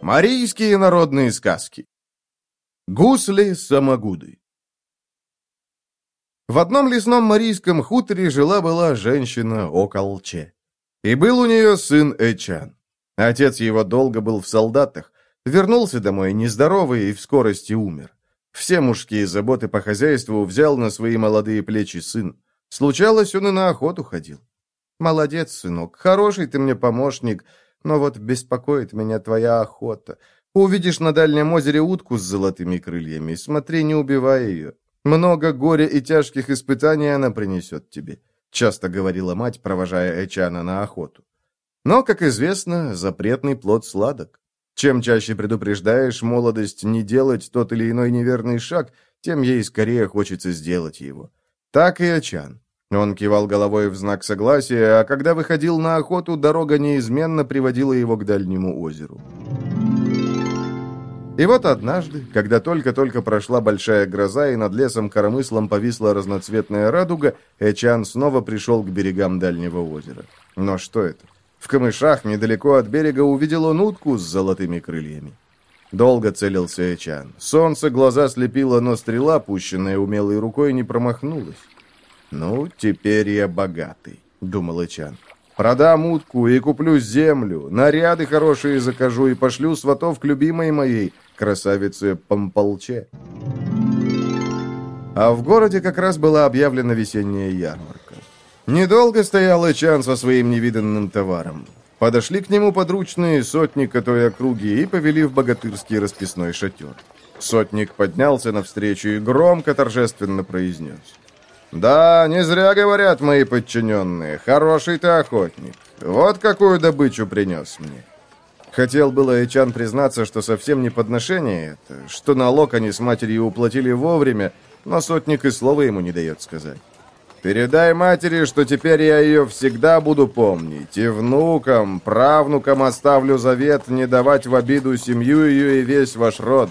Марийские народные сказки Гусли-самогуды В одном лесном марийском хуторе жила-была женщина Околче. И был у нее сын Эчан. Отец его долго был в солдатах, вернулся домой нездоровый и в скорости умер. Все мужские заботы по хозяйству взял на свои молодые плечи сын. Случалось, он и на охоту ходил. «Молодец, сынок, хороший ты мне помощник, но вот беспокоит меня твоя охота. Увидишь на дальнем озере утку с золотыми крыльями, смотри, не убивай ее. Много горя и тяжких испытаний она принесет тебе», — часто говорила мать, провожая Эчана на охоту. Но, как известно, запретный плод сладок. Чем чаще предупреждаешь молодость не делать тот или иной неверный шаг, тем ей скорее хочется сделать его. Так и Ачан. Он кивал головой в знак согласия, а когда выходил на охоту, дорога неизменно приводила его к дальнему озеру. И вот однажды, когда только-только прошла большая гроза и над лесом-коромыслом повисла разноцветная радуга, Эчан снова пришел к берегам дальнего озера. Но что это? В камышах недалеко от берега увидел он утку с золотыми крыльями. Долго целился Эчан. Солнце глаза слепило, но стрела, пущенная умелой рукой, не промахнулась. «Ну, теперь я богатый», — думал Эчан. «Продам утку и куплю землю, наряды хорошие закажу и пошлю сватов к любимой моей, красавице Помполче». А в городе как раз была объявлена весенняя ярмарка. Недолго стоял Эчан со своим невиданным товаром. Подошли к нему подручные сотника той округи и повели в богатырский расписной шатер. Сотник поднялся навстречу и громко торжественно произнес. «Да, не зря говорят мои подчиненные. Хороший ты охотник. Вот какую добычу принес мне». Хотел было Эчан признаться, что совсем не подношение это, что налог они с матерью уплатили вовремя, но сотник и слова ему не дает сказать. Передай матери, что теперь я ее всегда буду помнить, и внукам, правнукам оставлю завет не давать в обиду семью ее и весь ваш род.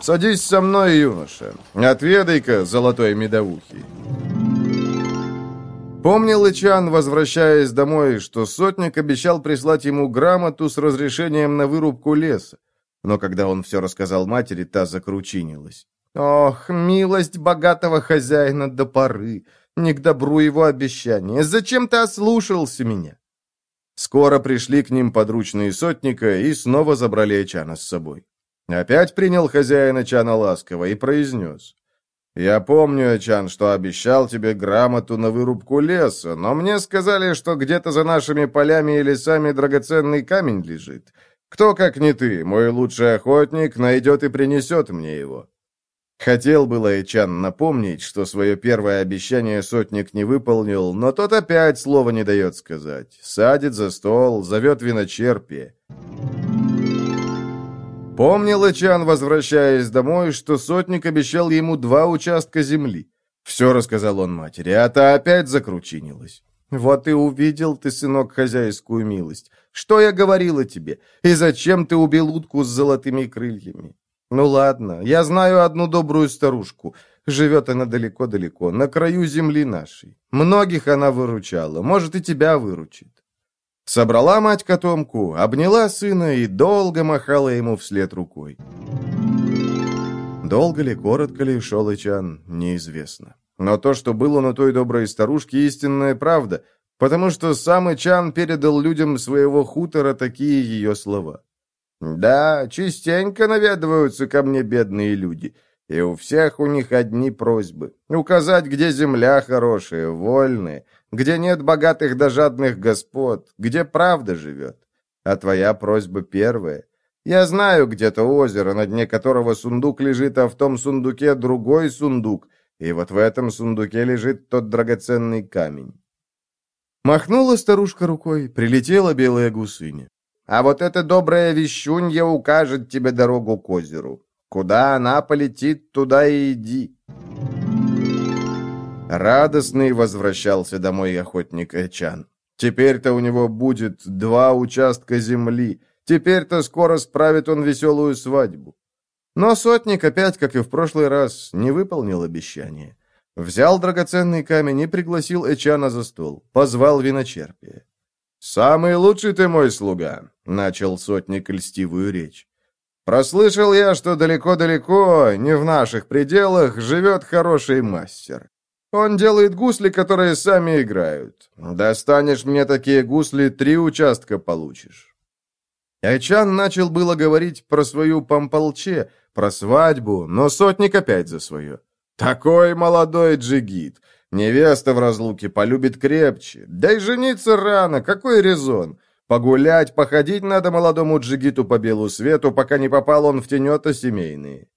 Садись со мной, юноша, отведай-ка золотой медовухи». Помнил Ичан, возвращаясь домой, что сотник обещал прислать ему грамоту с разрешением на вырубку леса. Но когда он все рассказал матери, та закручинилась. «Ох, милость богатого хозяина до поры! Не к добру его обещания. Зачем ты ослушался меня?» Скоро пришли к ним подручные сотника и снова забрали Эчана с собой. Опять принял хозяина Чана ласково и произнес. «Я помню, Эчан, что обещал тебе грамоту на вырубку леса, но мне сказали, что где-то за нашими полями и лесами драгоценный камень лежит. Кто, как не ты, мой лучший охотник, найдет и принесет мне его?» Хотел было Эчан напомнить, что свое первое обещание сотник не выполнил, но тот опять слова не дает сказать. Садит за стол, зовет виночерпие. Помнил Эчан, возвращаясь домой, что сотник обещал ему два участка земли. Все рассказал он матери, а та опять закручинилась. «Вот и увидел ты, сынок, хозяйскую милость. Что я говорила тебе? И зачем ты убил утку с золотыми крыльями? «Ну ладно, я знаю одну добрую старушку. Живет она далеко-далеко, на краю земли нашей. Многих она выручала, может, и тебя выручит». Собрала мать котомку, обняла сына и долго махала ему вслед рукой. Долго ли, коротко ли шел Ичан, неизвестно. Но то, что было на той доброй старушке, истинная правда, потому что сам Ичан передал людям своего хутора такие ее слова. «Да, частенько наведываются ко мне бедные люди, и у всех у них одни просьбы. Указать, где земля хорошая, вольная, где нет богатых да жадных господ, где правда живет. А твоя просьба первая. Я знаю где-то озеро, на дне которого сундук лежит, а в том сундуке другой сундук, и вот в этом сундуке лежит тот драгоценный камень». Махнула старушка рукой, прилетела белая гусыня. А вот эта добрая вещунья укажет тебе дорогу к озеру. Куда она полетит, туда и иди». Радостный возвращался домой охотник Эчан. Теперь-то у него будет два участка земли. Теперь-то скоро справит он веселую свадьбу. Но сотник опять, как и в прошлый раз, не выполнил обещание. Взял драгоценный камень и пригласил Эчана за стол. Позвал виночерпия. «Самый лучший ты мой слуга», — начал сотник льстивую речь. «Прослышал я, что далеко-далеко, не в наших пределах, живет хороший мастер. Он делает гусли, которые сами играют. Достанешь мне такие гусли, три участка получишь». Айчан начал было говорить про свою помполче, про свадьбу, но сотник опять за свое. «Такой молодой джигит! Невеста в разлуке полюбит крепче. Да и жениться рано, какой резон? Погулять, походить надо молодому джигиту по белу свету, пока не попал он в тенета семейные».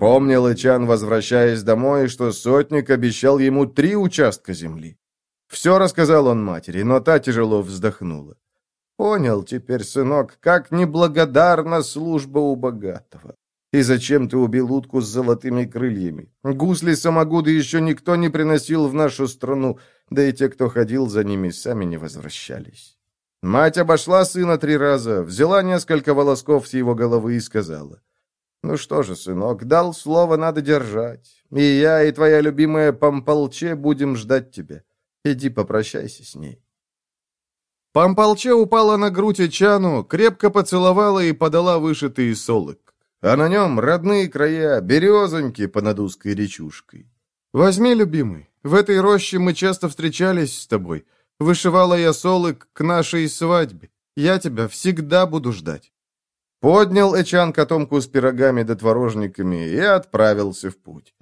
Помнил Ичан, возвращаясь домой, что сотник обещал ему три участка земли. Все рассказал он матери, но та тяжело вздохнула. Понял теперь, сынок, как неблагодарна служба у богатого. И зачем ты убил утку с золотыми крыльями? Гусли-самогуды еще никто не приносил в нашу страну, да и те, кто ходил за ними, сами не возвращались. Мать обошла сына три раза, взяла несколько волосков с его головы и сказала, «Ну что же, сынок, дал слово, надо держать. И я, и твоя любимая Памполче будем ждать тебя. Иди попрощайся с ней». Памполче упала на грудь Эчану, крепко поцеловала и подала вышитый солок. А на нем родные края, березоньки под узкой речушкой. «Возьми, любимый, в этой роще мы часто встречались с тобой. Вышивала я солок к нашей свадьбе. Я тебя всегда буду ждать». Поднял Эчан котомку с пирогами да творожниками и отправился в путь.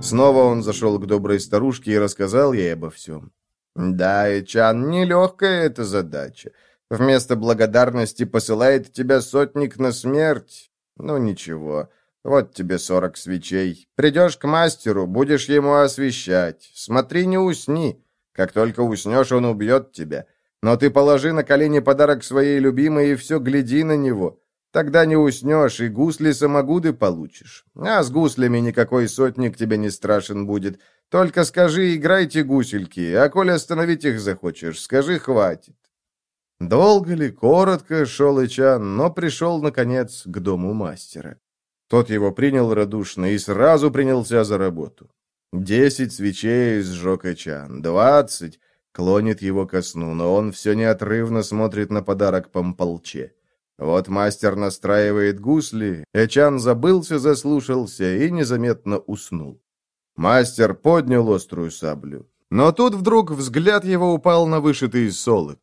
Снова он зашел к доброй старушке и рассказал ей обо всем. Да, Ичан, нелегкая эта задача. Вместо благодарности посылает тебя сотник на смерть. Ну ничего, вот тебе сорок свечей. Придешь к мастеру, будешь ему освещать. Смотри, не усни. Как только уснешь, он убьет тебя. Но ты положи на колени подарок своей любимой и все гляди на него. Тогда не уснешь, и гусли-самогуды получишь. А с гуслями никакой сотник тебе не страшен будет. Только скажи, играйте гусельки, а коли остановить их захочешь, скажи, хватит. Долго ли, коротко шел Ичан, но пришел, наконец, к дому мастера. Тот его принял радушно и сразу принялся за работу. Десять свечей сжег Ичан, двадцать, клонит его ко сну, но он все неотрывно смотрит на подарок помполче. Вот мастер настраивает гусли, Эчан забылся, заслушался и незаметно уснул. Мастер поднял острую саблю. Но тут вдруг взгляд его упал на вышитый солок.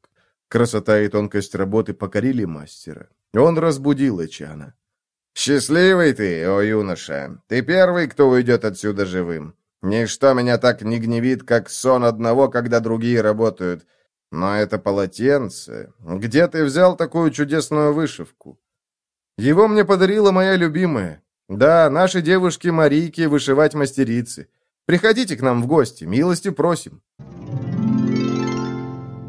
Красота и тонкость работы покорили мастера. Он разбудил Эчана. «Счастливый ты, о юноша! Ты первый, кто уйдет отсюда живым. Ничто меня так не гневит, как сон одного, когда другие работают. Но это полотенце... Где ты взял такую чудесную вышивку?» «Его мне подарила моя любимая. Да, наши девушки-марийки вышивать мастерицы. Приходите к нам в гости, милости просим.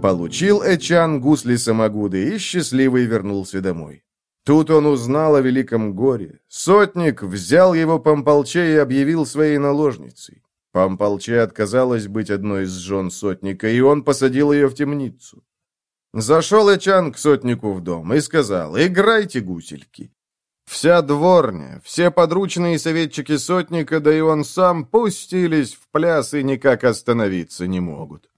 Получил Эчан гусли самогуды и счастливый вернулся домой. Тут он узнал о великом горе. Сотник взял его помполче и объявил своей наложницей. Помполче отказалась быть одной из жен сотника, и он посадил ее в темницу. Зашел Эчан к сотнику в дом и сказал, «Играйте, гусельки». Вся дворня, все подручные советчики сотника, да и он сам пустились в пляс и никак остановиться не могут.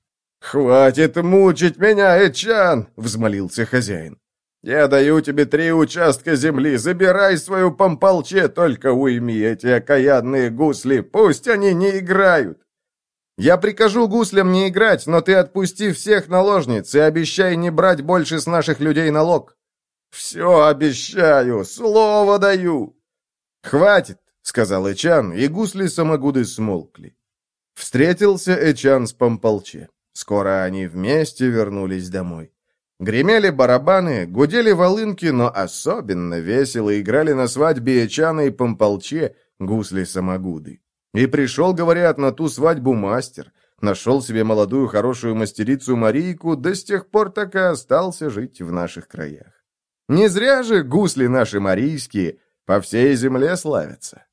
«Хватит мучить меня, Эчан!» — взмолился хозяин. «Я даю тебе три участка земли, забирай свою помполче, только уйми эти окаянные гусли, пусть они не играют!» «Я прикажу гуслям не играть, но ты отпусти всех наложниц и обещай не брать больше с наших людей налог!» «Все обещаю, слово даю!» «Хватит!» — сказал Эчан, и гусли-самогуды смолкли. Встретился Эчан с Помполче. Скоро они вместе вернулись домой. Гремели барабаны, гудели волынки, но особенно весело играли на свадьбе Эчана и Помполче гусли-самогуды. И пришел, говорят, на ту свадьбу мастер. Нашел себе молодую хорошую мастерицу Марийку, да с тех пор так и остался жить в наших краях. Не зря же гусли наши марийские по всей земле славятся.